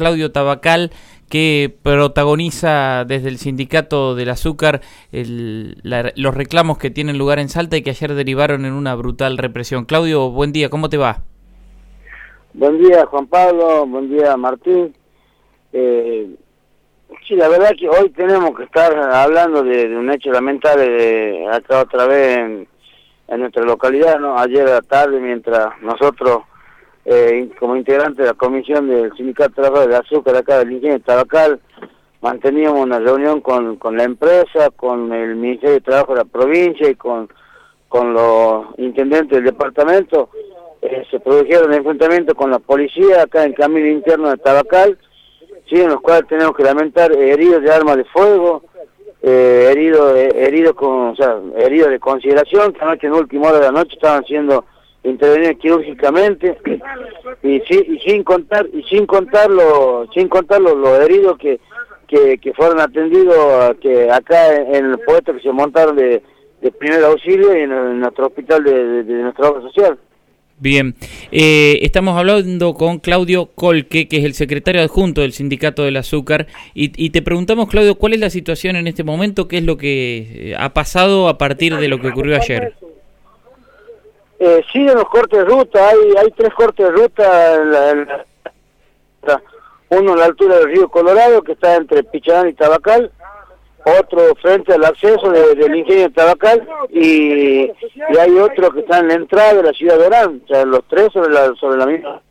Claudio Tabacal, que protagoniza desde el sindicato del azúcar los reclamos que tienen lugar en Salta y que ayer derivaron en una brutal represión. Claudio, buen día, ¿cómo te va? Buen día, Juan Pablo, buen día, Martín. Eh, sí, la verdad que hoy tenemos que estar hablando de, un hecho lamentable de acá otra vez en, en nuestra localidad, ¿no? Ayer a la tarde, mientras nosotros eh, como integrante de la comisión del Sindicato de del Azúcar acá del Ingenio Tabacal, manteníamos una reunión con, con la empresa, con el Ministerio de Trabajo de la provincia y con, con los intendentes del departamento. Eh, se produjeron enfrentamientos con la policía acá en camino interno de Tabacal, ¿sí? en los cuales tenemos que lamentar heridos de armas de fuego, eh, heridos heridos con o sea, heridos de consideración que anoche en última hora de la noche estaban siendo intervenir quirúrgicamente y, sin contar y sin contar los sin contar los, heridos que, que, fueron atendidos que acá en, el puesto que se montaron de, primer auxilio y en, nuestro hospital de, nuestra obra social. Bien, eh, estamos hablando con Claudio Colque, que es el secretario adjunto del Sindicato del Azúcar, y, y, te preguntamos, Claudio, ¿cuál es la situación en este momento? ¿Qué es lo que eh, ha pasado a partir de lo que ocurrió ayer? Eh, siguen los cortes de ruta, hay, hay tres cortes de ruta, uno a la altura del río Colorado, que está entre Pichadán y Tabacal, otro frente al acceso del ingenio de Tabacal, y, hay otro que está en la entrada de la ciudad de Orán, o sea, los tres sobre la, sobre la misma.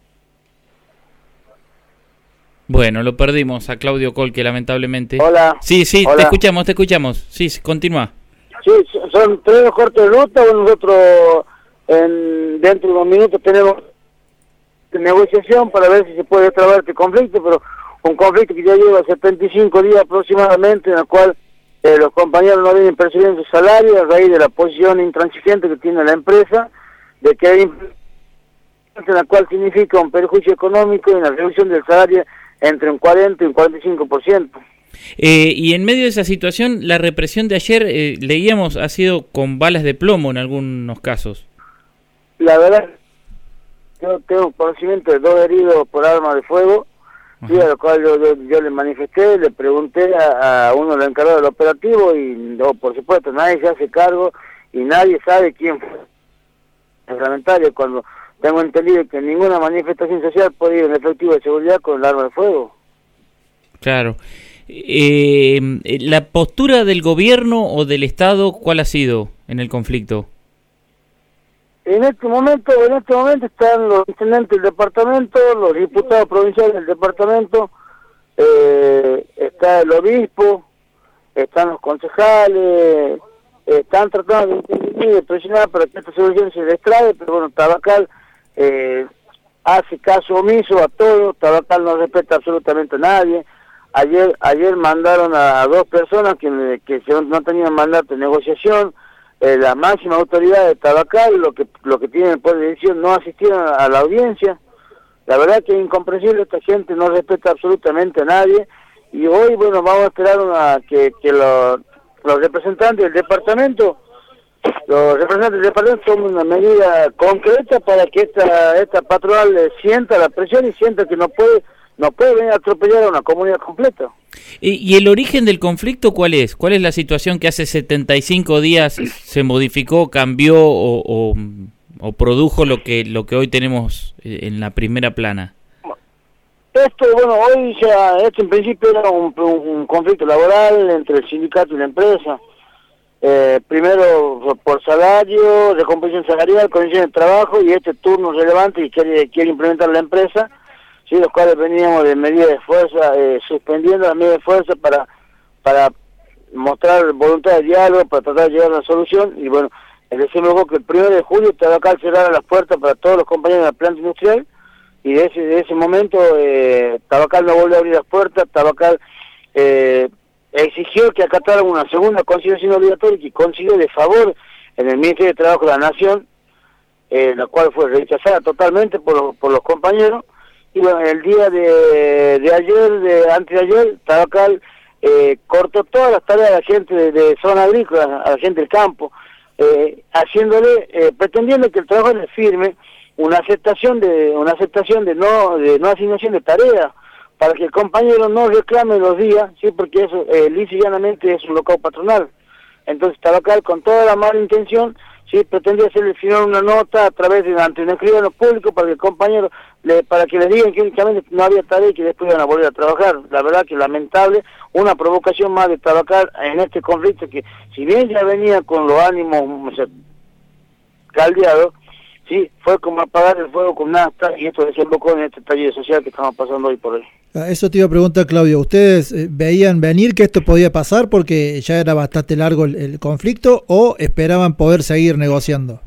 Bueno, lo perdimos a Claudio Colque, lamentablemente. Hola. Sí, sí, te escuchamos, te escuchamos. Sí, continúa. Sí, son tres los cortes de ruta, nosotros en, dentro de unos minutos tenemos negociación para ver si se puede trabar este conflicto, pero un conflicto que ya lleva 75 días aproximadamente, en el cual eh, los compañeros no vienen percibiendo su salario a raíz de la posición intransigente que tiene la empresa, de que hay en la cual significa un perjuicio económico y una reducción del salario entre un 40 y un 45%. Eh, y en medio de esa situación, la represión de ayer, eh, leíamos, ha sido con balas de plomo en algunos casos. La verdad, yo tengo conocimiento de dos heridos por arma de fuego, y a lo cual yo, le manifesté, le pregunté a, uno de los encargados del operativo y no, por supuesto nadie se hace cargo y nadie sabe quién fue. Reglamentario cuando tengo entendido que ninguna manifestación social puede ir en efectivo de seguridad con el arma de fuego. Claro. Eh, ¿La postura del gobierno o del Estado cuál ha sido en el conflicto? En este momento, en este momento están los intendentes del departamento, los diputados provinciales del departamento, eh, está el obispo, están los concejales, están tratando de presionar para que esta solución se destrabe, pero bueno, Tabacal eh, hace caso omiso a todo, Tabacal no respeta absolutamente a nadie. Ayer ayer mandaron a, dos personas que, que no tenían mandato de negociación, eh, la máxima autoridad de Tabacal, lo que lo que tiene el poder de decisión, no asistieron a la audiencia. La verdad que es incomprensible, esta gente no respeta absolutamente a nadie. Y hoy, bueno, vamos a esperar una, que, que los, representantes del departamento, los representantes del departamento tomen una medida concreta para que esta, esta patronal sienta la presión y sienta que no puede no puede venir a atropellar a una comunidad completa. ¿Y, el origen del conflicto cuál es? ¿Cuál es la situación que hace 75 días se modificó, cambió o, produjo lo que, lo que hoy tenemos eh, en la primera plana? Esto, bueno, hoy ya, esto en principio era un, conflicto laboral entre el sindicato y la empresa. Eh, primero por salario, recompensación salarial, condiciones de trabajo y este turno relevante y quiere, quiere implementar la empresa sí, los cuales veníamos de medidas de fuerza, eh, suspendiendo las medidas de fuerza para, para mostrar voluntad de diálogo, para tratar de llegar a una solución, y bueno, el decimos que el 1 de julio Tabacal cerrara las puertas para todos los compañeros de la planta industrial, y de ese momento eh, Tabacal no volvió a abrir las puertas, Tabacal eh, exigió que acataran una segunda conciliación obligatoria que consiguió de favor en el Ministerio de Trabajo de la Nación, eh, la cual fue rechazada totalmente por, por los compañeros, y bueno, el día de, de ayer, de antes de ayer, Tabacal eh, cortó todas las tareas a la gente de, zona agrícola, a la gente del campo, eh, haciéndole, eh, pretendiendo que el trabajo le firme una aceptación de una aceptación de no de no asignación de tareas para que el compañero no reclame los días, sí, porque eso eh, llanamente es un local patronal. Entonces, local con toda la mala intención, sí, pretendía final una nota a través de ante un escribano público para que el compañero, le, para que le digan que únicamente no había tarea y que después iban a volver a trabajar. La verdad que lamentable, una provocación más de trabajar en este conflicto que, si bien ya venía con los ánimos caldeados, sí, fue como apagar el fuego con nafta y esto desembocó en este taller social que estamos pasando hoy por hoy. Ah, eso te iba a preguntar, Claudio. ¿Ustedes eh, veían venir que esto podía pasar porque ya era bastante largo el, conflicto o esperaban poder seguir negociando?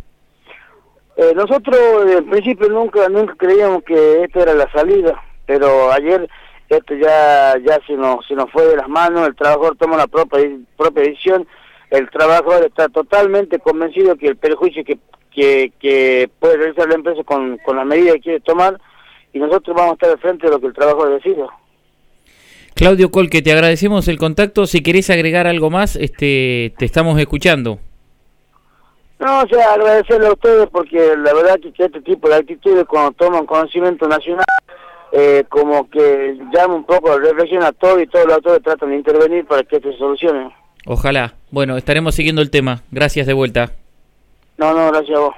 Eh, nosotros, en principio, nunca nunca creíamos que esta era la salida, pero ayer esto ya ya se nos, se nos fue de las manos, el trabajador toma la propia, propia decisión, el trabajador está totalmente convencido que el perjuicio que, que, que puede realizar la empresa con, con la medida que quiere tomar y nosotros vamos a estar al frente de lo que el trabajo decida. Claudio Colque, te agradecemos el contacto. Si querés agregar algo más, este, te estamos escuchando. No, o sea, agradecerle a ustedes porque la verdad que, este tipo de actitudes cuando toman conocimiento nacional, eh, como que llama un poco la reflexión a todo y todos los autores tratan de intervenir para que esto se solucione. Ojalá. Bueno, estaremos siguiendo el tema. Gracias de vuelta. No, no, gracias a vos.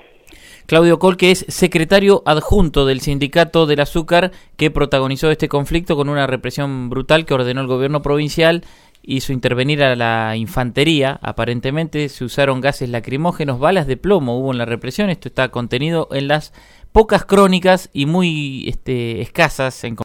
Claudio Colque es secretario adjunto del sindicato del azúcar que protagonizó este conflicto con una represión brutal que ordenó el gobierno provincial, hizo intervenir a la infantería, aparentemente se usaron gases lacrimógenos, balas de plomo hubo en la represión, esto está contenido en las pocas crónicas y muy este, escasas en